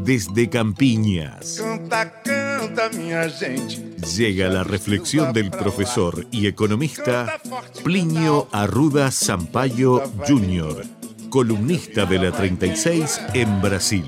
Desde Campiñas. Llega la reflexión del profesor y economista Plinio Arruda Sampaio Jr., columnista de la 36 en Brasil.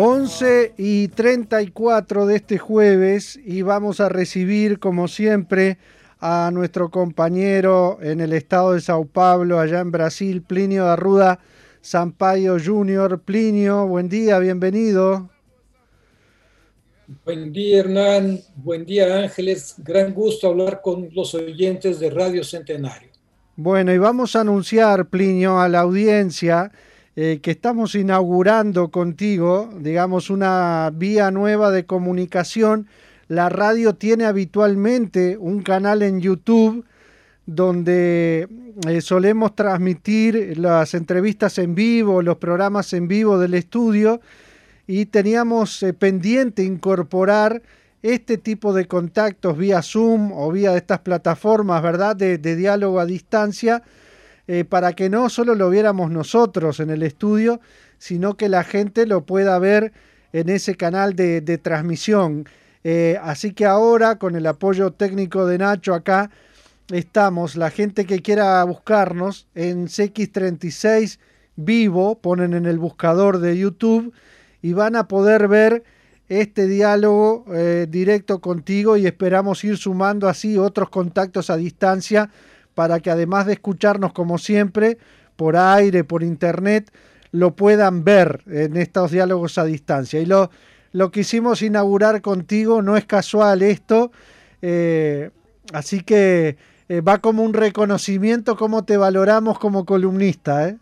11 y 34 de este jueves y vamos a recibir como siempre a nuestro compañero en el estado de Sao Paulo, allá en Brasil, Plinio Arruda Sampaio Jr. Plinio, buen día, bienvenido. Buen día Hernán, buen día Ángeles, gran gusto hablar con los oyentes de Radio Centenario. Bueno, y vamos a anunciar, Plinio, a la audiencia eh, que estamos inaugurando contigo, digamos, una vía nueva de comunicación. La radio tiene habitualmente un canal en YouTube donde eh, solemos transmitir las entrevistas en vivo, los programas en vivo del estudio y teníamos eh, pendiente incorporar este tipo de contactos vía Zoom o vía estas plataformas, ¿verdad?, de diálogo a distancia eh, para que no solo lo viéramos nosotros en el estudio, sino que la gente lo pueda ver en ese canal de, transmisión. Eh, así que ahora, con el apoyo técnico de Nacho acá, estamos, la gente que quiera buscarnos en CX36 vivo, ponen en el buscador de YouTube y van a poder ver este diálogo eh, directo contigo y esperamos ir sumando así otros contactos a distancia para que además de escucharnos como siempre, por aire, por internet, lo puedan ver en estos diálogos a distancia. Y lo, lo quisimos inaugurar contigo, no es casual esto, eh, así que eh, va como un reconocimiento cómo te valoramos como columnista. ¿eh?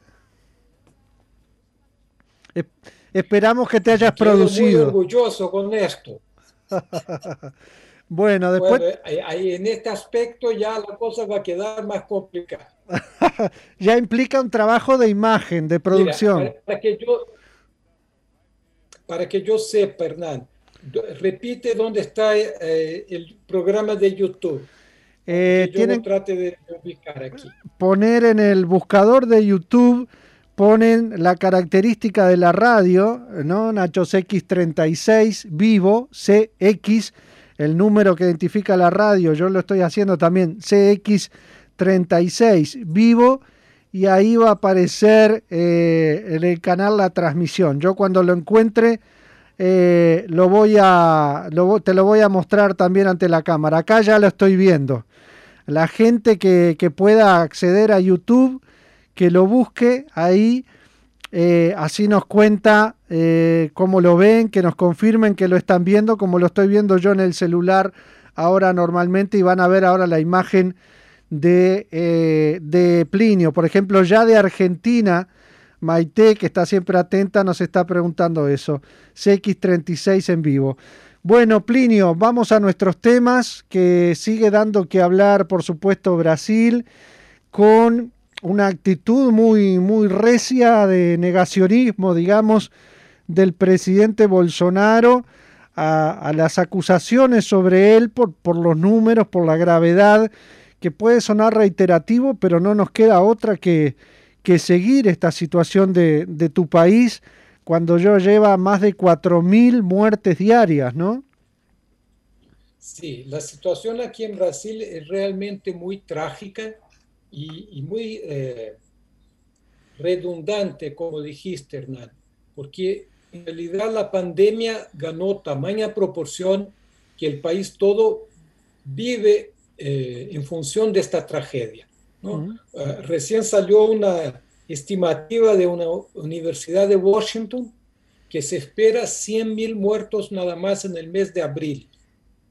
esperamos que te hayas producido. Muy orgulloso con esto. Bueno, después... en este aspecto ya la cosa va a quedar más complicada. ya implica un trabajo de imagen, de producción. para, que yo, para que yo sepa, Hernán, repite dónde está eh, el programa de YouTube. Eh, yo trate de ubicar aquí. Poner en el buscador de YouTube, ponen la característica de la radio, ¿no? Nachos X36, vivo, CX el número que identifica la radio, yo lo estoy haciendo también, CX36 vivo, y ahí va a aparecer eh, en el canal la transmisión. Yo cuando lo encuentre, eh, lo voy a, te lo voy a mostrar también ante la cámara. Acá ya lo estoy viendo. La gente que, que pueda acceder a YouTube, que lo busque ahí eh, así nos cuenta eh, cómo lo ven, que nos confirmen que lo están viendo, como lo estoy viendo yo en el celular ahora normalmente, y van a ver ahora la imagen de, eh, de Plinio. Por ejemplo, ya de Argentina, Maite, que está siempre atenta, nos está preguntando eso. CX36 en vivo. Bueno, Plinio, vamos a nuestros temas, que sigue dando que hablar, por supuesto, Brasil, con una actitud muy, muy recia de negacionismo, digamos, del presidente Bolsonaro a, las acusaciones sobre él por, por, los números, por la gravedad, que puede sonar reiterativo, pero no nos queda otra que, que seguir esta situación de, de tu país cuando yo lleva más de 4.000 muertes diarias, ¿no? Sí, la situación aquí en Brasil es realmente muy trágica y, muy eh, redundante, como dijiste, Hernán, porque en realidad la pandemia ganó tamaña proporción que el país todo vive eh, en función de esta tragedia. Ah, recién salió una estimativa de una universidad de Washington que se espera 100.000 muertos nada más en el mes de abril.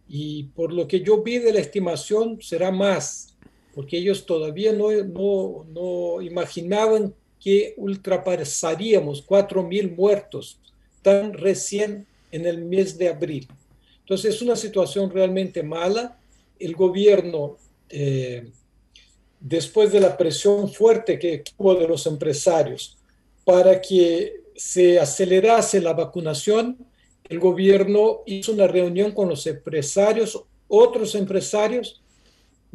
Y por lo que yo vi de la estimación, será más porque ellos todavía no, no, no imaginaban que ultrapasaríamos 4.000 muertos tan recién en el mes de abril. Entonces es una situación realmente mala. El gobierno, eh, después de la presión fuerte que tuvo de los empresarios para que se acelerase la vacunación, el gobierno hizo una reunión con los empresarios otros empresarios,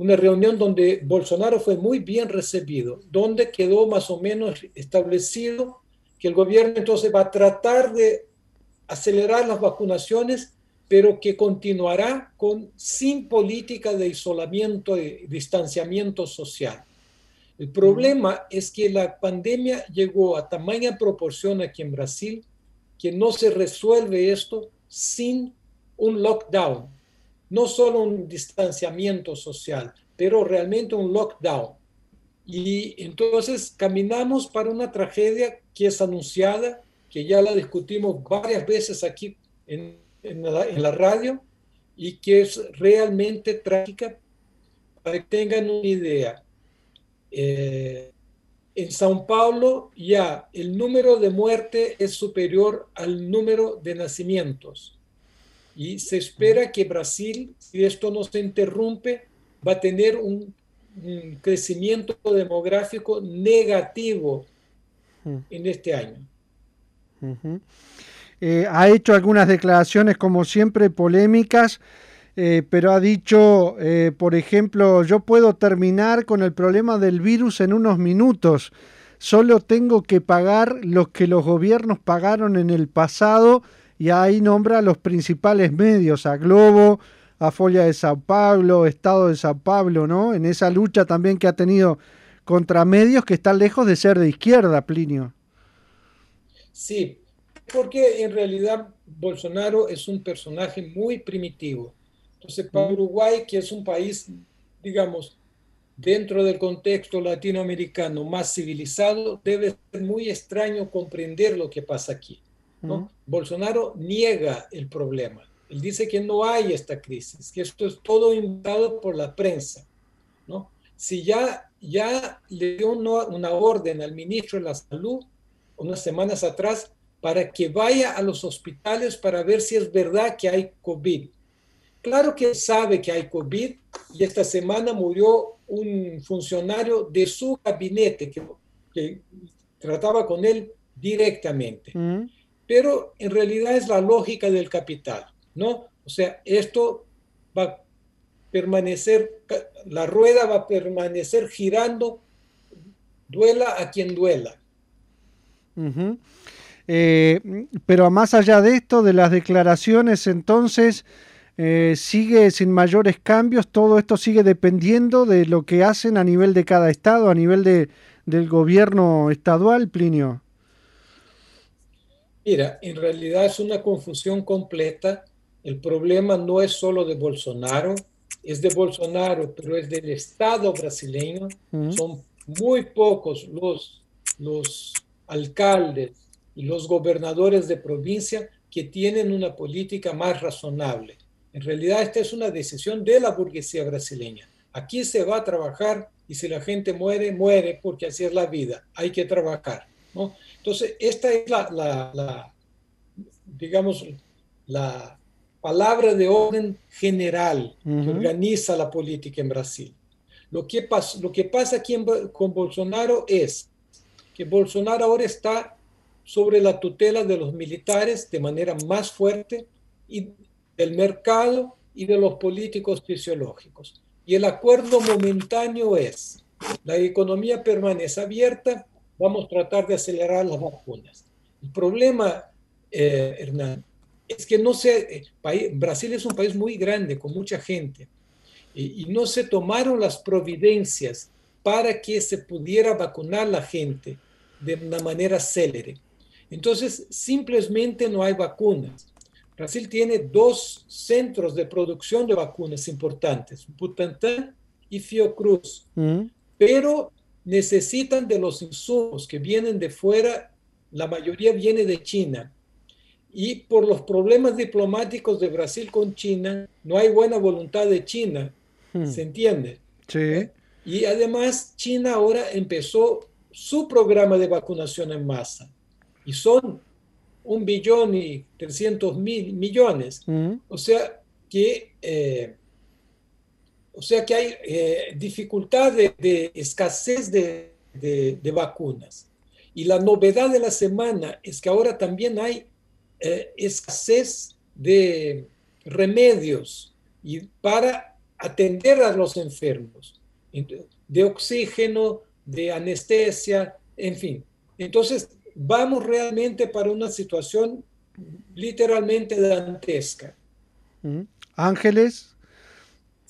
una reunión donde Bolsonaro fue muy bien recibido, donde quedó más o menos establecido que el gobierno entonces va a tratar de acelerar las vacunaciones, pero que continuará con sin política de isolamiento y distanciamiento social. El problema es que la pandemia llegó a tamaña proporción aquí en Brasil que no se resuelve esto sin un lockdown, no solo un distanciamiento social, pero realmente un lockdown. Y entonces caminamos para una tragedia que es anunciada, que ya la discutimos varias veces aquí en, la, radio y que es realmente trágica. Para que tengan una idea, eh, en Sao Paulo ya el número de muertes es superior al número de nacimientos. Y se espera que Brasil, si esto no se interrumpe, va a tener un, crecimiento demográfico negativo en este año. Eh, ha hecho algunas declaraciones, como siempre, polémicas, eh, pero ha dicho, eh, por ejemplo, yo puedo terminar con el problema del virus en unos minutos. Solo tengo que pagar lo que los gobiernos pagaron en el pasado y ahí nombra a los principales medios, a Globo, a Folia de Sao Paulo, Estado de Sao Paulo, ¿no? En esa lucha también que ha tenido contra medios que están lejos de ser de izquierda, Plinio. Sí, porque en realidad Bolsonaro es un personaje muy primitivo. Entonces, para Uruguay, que es un país, digamos, dentro del contexto latinoamericano más civilizado, debe ser muy extraño comprender lo que pasa aquí. Bolsonaro niega el problema. Él dice que no hay esta crisis, que esto es todo inventado por la prensa. ¿no? Si ya, ya le dio una, una orden al ministro de la Salud unas semanas atrás para que vaya a los hospitales para ver si es verdad que hay COVID. Claro que sabe que hay COVID y esta semana murió un funcionario de su gabinete que, que trataba con él directamente pero en realidad es la lógica del capital, ¿no? O sea, esto va a permanecer, la rueda va a permanecer girando, duela a quien duela. Eh, pero más allá de esto, de las declaraciones, entonces, eh, sigue sin mayores cambios, todo esto sigue dependiendo de lo que hacen a nivel de cada estado, a nivel de, del gobierno estadual, Plinio. Mira, en realidad es una confusión completa. El problema no es solo de Bolsonaro, es de Bolsonaro, pero es del Estado brasileño. Son muy pocos los, los alcaldes y los gobernadores de provincia que tienen una política más razonable. En realidad esta es una decisión de la burguesía brasileña. Aquí se va a trabajar y si la gente muere, muere porque así es la vida. Hay que trabajar. ¿no? Entonces, esta es la, digamos, la palabra de orden general que organiza la política en Brasil. Lo que, pasa, lo que pasa aquí con Bolsonaro es que Bolsonaro ahora está sobre la tutela de los militares de manera más fuerte y del mercado y de los políticos fisiológicos. Y el acuerdo momentáneo es, la economía permanece abierta, vamos a tratar de acelerar las vacunas. El problema, eh, Hernán, es que no se, eh, Brasil es un país muy grande, con mucha gente, y, no se tomaron las providencias para que se pudiera vacunar la gente de una manera célere. Entonces, simplemente no hay vacunas. Brasil tiene dos centros de producción de vacunas importantes, Butantan y Fiocruz, mm. pero necesitan de los insumos que vienen de fuera, la mayoría viene de China. Y por los problemas diplomáticos de Brasil con China, no hay buena voluntad de China, hmm. ¿se entiende? Sí. Y además China ahora empezó su programa de vacunación en masa. Y son un billón y trescientos mil millones. Hmm. O sea que eh, o sea que hay eh, dificultad de, escasez de, vacunas. Y la novedad de la semana es que ahora también hay eh, escasez de remedios y para atender a los enfermos, de oxígeno, de anestesia, en fin. Entonces, vamos realmente para una situación literalmente dantesca. Ángeles.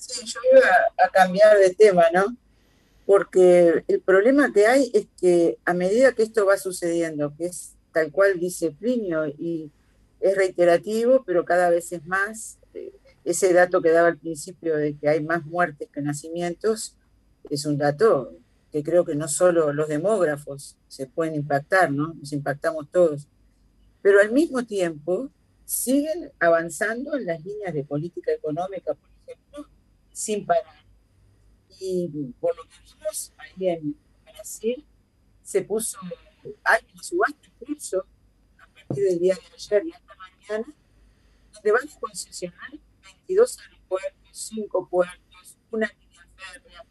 Sí, yo iba a cambiar de tema, ¿no? Porque el problema que hay es que a medida que esto va sucediendo, que es tal cual dice Plinio, y es reiterativo, pero cada vez es más, eh, ese dato que daba al principio de que hay más muertes que nacimientos, es un dato que creo que no solo los demógrafos se pueden impactar, ¿no? Nos impactamos todos. Pero al mismo tiempo siguen avanzando en las líneas de política económica, por ejemplo, sin parar. Y por lo que vimos ahí en Brasil, se puso, hay una subasta incluso a partir del día de ayer y hasta mañana, donde van a concesionar 22 aeropuertos, 5 puertos, una línea férrea,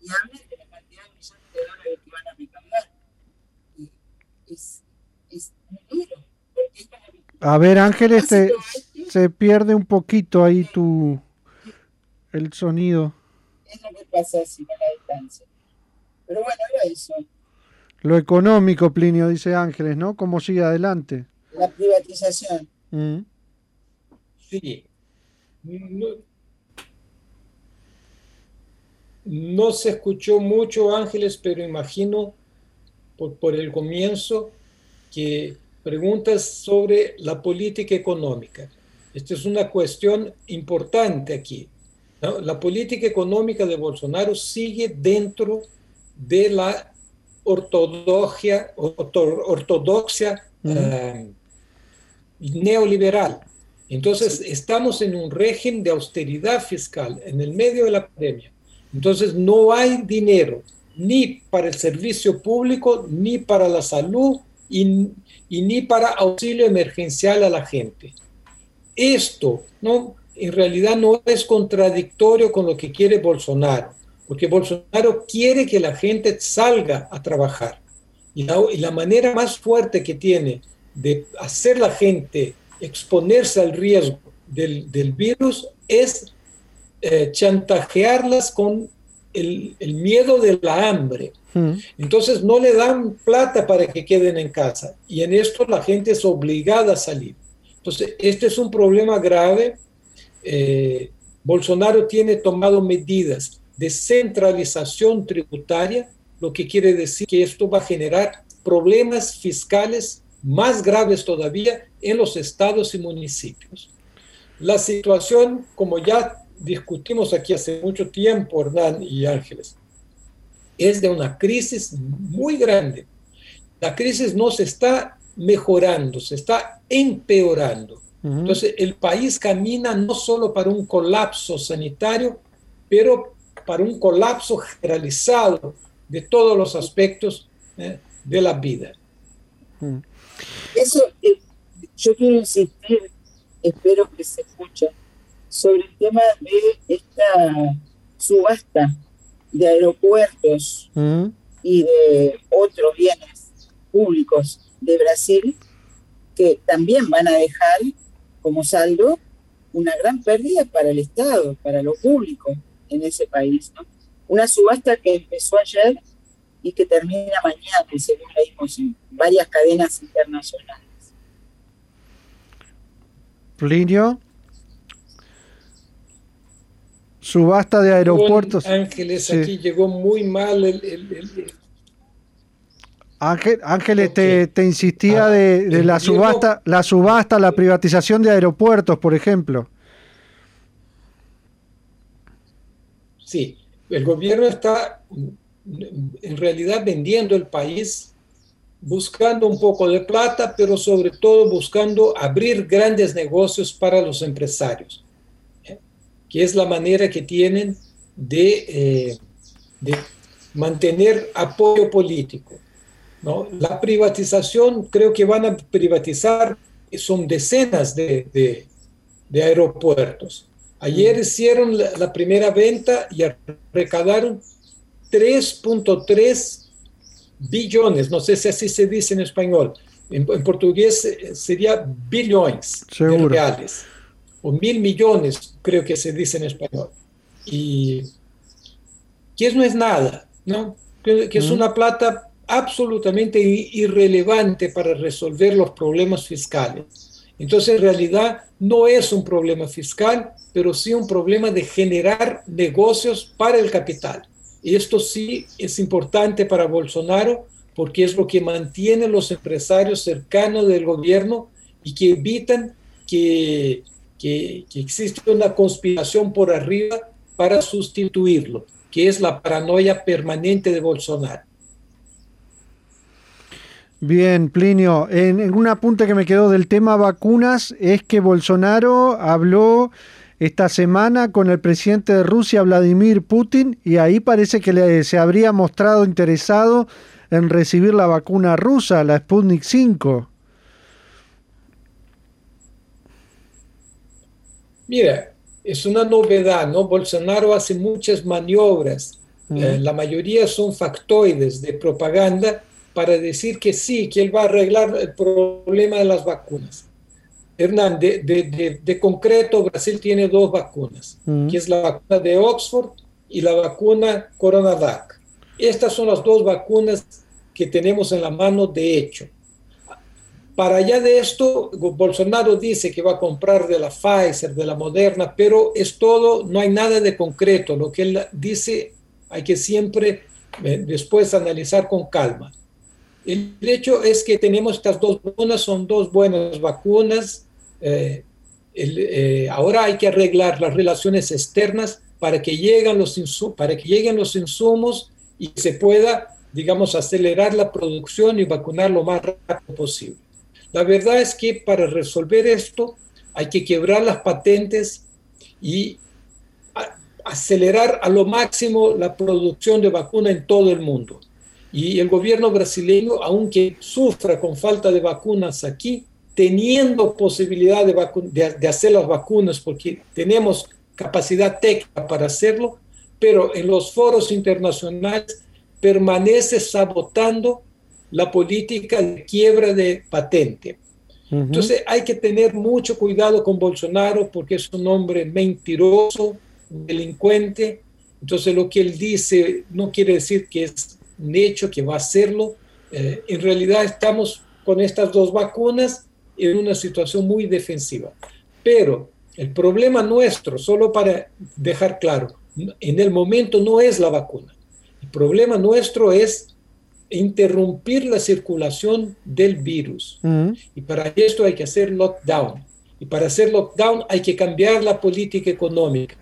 y hablan de la cantidad de millones de dólares que van a recaudar. Y es, es es a ver, Ángeles, se pierde un poquito ahí tu el sonido. Es lo que pasa así con la distancia. Pero bueno, era eso. Lo económico, Plinio, dice Ángeles, ¿no? ¿Cómo sigue adelante? La privatización. Mm. Sí. No, se escuchó mucho, Ángeles, pero imagino por, por el comienzo que preguntas sobre la política económica. Esta es una cuestión importante aquí. La política económica de Bolsonaro sigue dentro de la ortodoxia, ortodoxia eh, neoliberal. Entonces, estamos en un régimen de austeridad fiscal en el medio de la pandemia. Entonces, no hay dinero ni para el servicio público, ni para la salud, y, y ni para auxilio emergencial a la gente. Esto, ¿no? En realidad no es contradictorio con lo que quiere Bolsonaro, porque Bolsonaro quiere que la gente salga a trabajar. Y la, y la manera más fuerte que tiene de hacer la gente exponerse al riesgo del, del virus es eh, chantajearlas con el, el, miedo de la hambre. Entonces no le dan plata para que queden en casa y en esto la gente es obligada a salir. Entonces, este es un problema grave. Eh, Bolsonaro tiene tomado medidas de centralización tributaria, lo que quiere decir que esto va a generar problemas fiscales más graves todavía en los estados y municipios. La situación, como ya discutimos aquí hace mucho tiempo, Hernán y Ángeles, es de una crisis muy grande. La crisis no se está mejorando, se está empeorando. Entonces, el país camina no solo para un colapso sanitario, pero para un colapso generalizado de todos los aspectos eh, de la vida. Eso, eh, yo quiero insistir, espero que se escuche, sobre el tema de esta subasta de aeropuertos mm. y de otros bienes públicos de Brasil que también van a dejar como saldo una gran pérdida para el Estado, para lo público en ese país. Una subasta que empezó ayer y que termina mañana, según leímos en varias cadenas internacionales. Plinio subasta de aeropuertos. Ángeles, aquí llegó muy mal el... Ángel, Ángeles te, insistía ah, de, la subasta, la subasta, la privatización de aeropuertos, por ejemplo. Sí, el gobierno está en realidad vendiendo el país, buscando un poco de plata, pero sobre todo buscando abrir grandes negocios para los empresarios que es la manera que tienen de, eh, de mantener apoyo político. ¿No? La privatización, creo que van a privatizar, son decenas de, de, de aeropuertos. Ayer mm. hicieron la, primera venta y recaudaron 3.3 billones, no sé si así se dice en español, en, portugués eh, sería billones de reales o mil millones, creo que se dice en español. Y que no es nada, ¿no? Que, es una plata absolutamente irrelevante para resolver los problemas fiscales. Entonces, en realidad, no es un problema fiscal, pero sí un problema de generar negocios para el capital. Y esto sí es importante para Bolsonaro porque es lo que mantiene los empresarios cercanos del gobierno y que evitan que, que, que existe una conspiración por arriba para sustituirlo, que es la paranoia permanente de Bolsonaro. Bien, Plinio, en, en, un apunte que me quedó del tema vacunas es que Bolsonaro habló esta semana con el presidente de Rusia, Vladimir Putin, y ahí parece que le, se habría mostrado interesado en recibir la vacuna rusa, la Sputnik 5. Mira, es una novedad, ¿no? Bolsonaro hace muchas maniobras, eh, la mayoría son factoides de propaganda para decir que sí, que él va a arreglar el problema de las vacunas. Hernán, de, concreto, Brasil tiene dos vacunas, mm. que es la vacuna de Oxford y la vacuna CoronaVac. Estas son las dos vacunas que tenemos en la mano de hecho. Para allá de esto, Bolsonaro dice que va a comprar de la Pfizer, de la Moderna, pero es todo, no hay nada de concreto. Lo que él dice hay que siempre eh, después analizar con calma. El hecho es que tenemos estas dos vacunas, son dos buenas vacunas, eh, eh, ahora hay que arreglar las relaciones externas para que, lleguen los para que lleguen los insumos y se pueda, digamos, acelerar la producción y vacunar lo más rápido posible. La verdad es que para resolver esto hay que quebrar las patentes y acelerar a lo máximo la producción de vacuna en todo el mundo. Y el gobierno brasileño, aunque sufra con falta de vacunas aquí, teniendo posibilidad de, de, hacer las vacunas, porque tenemos capacidad técnica para hacerlo, pero en los foros internacionales permanece sabotando la política de quiebra de patente. Entonces hay que tener mucho cuidado con Bolsonaro porque es un hombre mentiroso, delincuente. Entonces lo que él dice no quiere decir que es un hecho, que va a hacerlo. Eh, en realidad estamos con estas dos vacunas en una situación muy defensiva. Pero el problema nuestro, solo para dejar claro, en el momento no es la vacuna. El problema nuestro es interrumpir la circulación del virus. Y para esto hay que hacer lockdown. Y para hacer lockdown hay que cambiar la política económica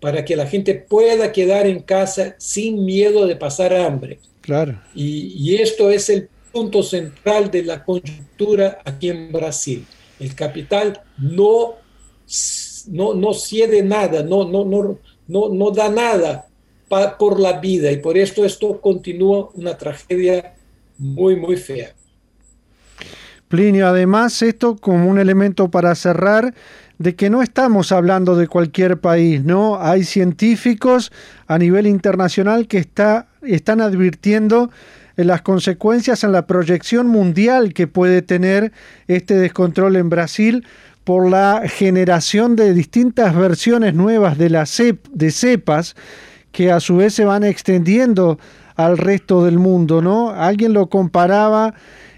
para que la gente pueda quedar en casa sin miedo de pasar hambre. Claro. Y, y esto es el punto central de la coyuntura aquí en Brasil. El capital no, no, no cede nada, no, no, no, no, no da nada por la vida y por esto esto continúa una tragedia muy, muy fea. Plinio, además esto como un elemento para cerrar de que no estamos hablando de cualquier país, ¿no? Hay científicos a nivel internacional que está, están advirtiendo las consecuencias en la proyección mundial que puede tener este descontrol en Brasil por la generación de distintas versiones nuevas de, la de cepas que a su vez se van extendiendo al resto del mundo, ¿no? Alguien lo comparaba,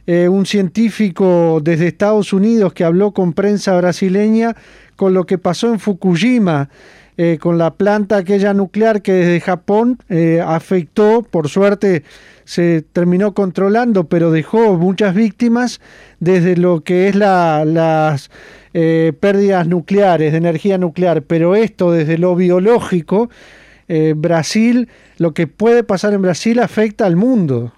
eh, un científico desde Estados Unidos que habló con prensa brasileña, con lo que pasó en Fukushima, eh, con la planta aquella nuclear que desde Japón eh, afectó, por suerte se terminó controlando, pero dejó muchas víctimas desde lo que es la, las pérdidas nucleares, de energía nuclear, pero esto desde lo biológico, Brasil, lo que puede pasar en Brasil afecta al mundo.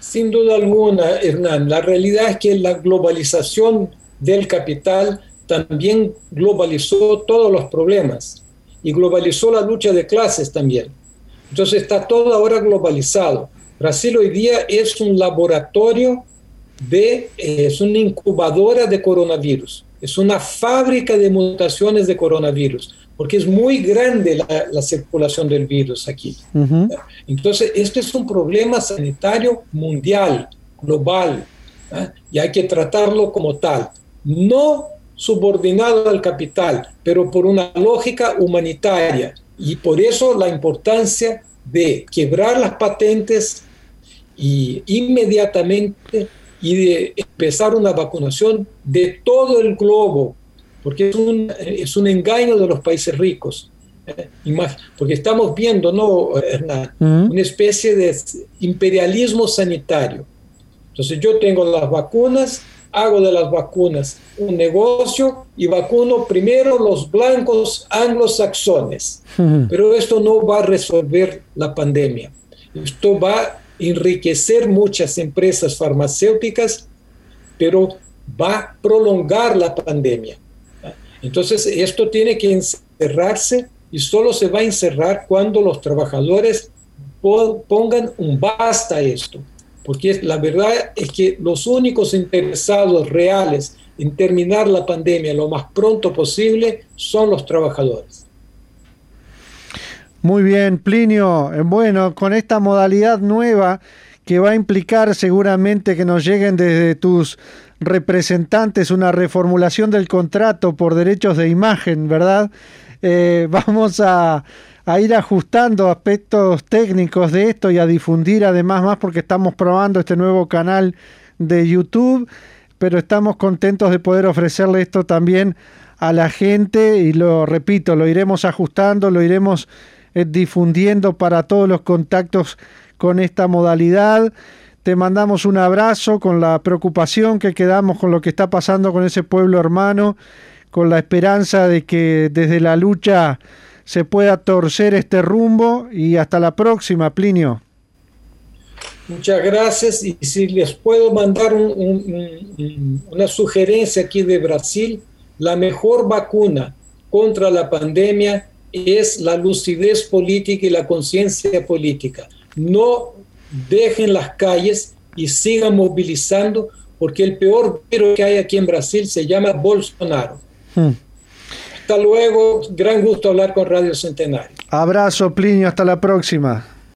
Sin duda alguna, Hernán, la realidad es que la globalización del capital también globalizó todos los problemas y globalizó la lucha de clases también. Entonces está todo ahora globalizado. Brasil hoy día es un laboratorio de, eh, es una incubadora de coronavirus, es una fábrica de mutaciones de coronavirus, porque es muy grande la, circulación del virus aquí. Entonces, esto es un problema sanitario mundial, global, y hay que tratarlo como tal. No subordinado al capital, pero por una lógica humanitaria. Y por eso la importancia de quebrar las patentes y inmediatamente y de empezar una vacunación de todo el globo, porque es un, es un engaño de los países ricos. ¿eh? Porque estamos viendo, ¿no, Hernán? Una especie de imperialismo sanitario. Entonces yo tengo las vacunas, hago de las vacunas un negocio y vacuno primero los blancos anglosaxones. Pero esto no va a resolver la pandemia. Esto va a enriquecer muchas empresas farmacéuticas, pero va a prolongar la pandemia. Entonces, esto tiene que encerrarse y solo se va a encerrar cuando los trabajadores pongan un basta a esto. Porque la verdad es que los únicos interesados reales en terminar la pandemia lo más pronto posible son los trabajadores. Muy bien, Plinio. Eh, bueno, con esta modalidad nueva que va a implicar seguramente que nos lleguen desde tus representantes una reformulación del contrato por derechos de imagen, ¿verdad? Eh, vamos a, a, ir ajustando aspectos técnicos de esto y a difundir además más porque estamos probando este nuevo canal de YouTube, pero estamos contentos de poder ofrecerle esto también a la gente y lo repito, lo iremos ajustando, lo iremos eh, difundiendo para todos los contactos con esta modalidad. Te mandamos un abrazo con la preocupación que quedamos con lo que está pasando con ese pueblo hermano, con la esperanza de que desde la lucha se pueda torcer este rumbo y hasta la próxima, Plinio. Muchas gracias y si les puedo mandar una sugerencia aquí de Brasil, la mejor vacuna contra la pandemia es la lucidez política y la conciencia política. No dejen las calles y sigan movilizando, porque el peor virus que hay aquí en Brasil se llama Bolsonaro. Hmm. Hasta luego, gran gusto hablar con Radio Centenario. Abrazo, Plinio, hasta la próxima.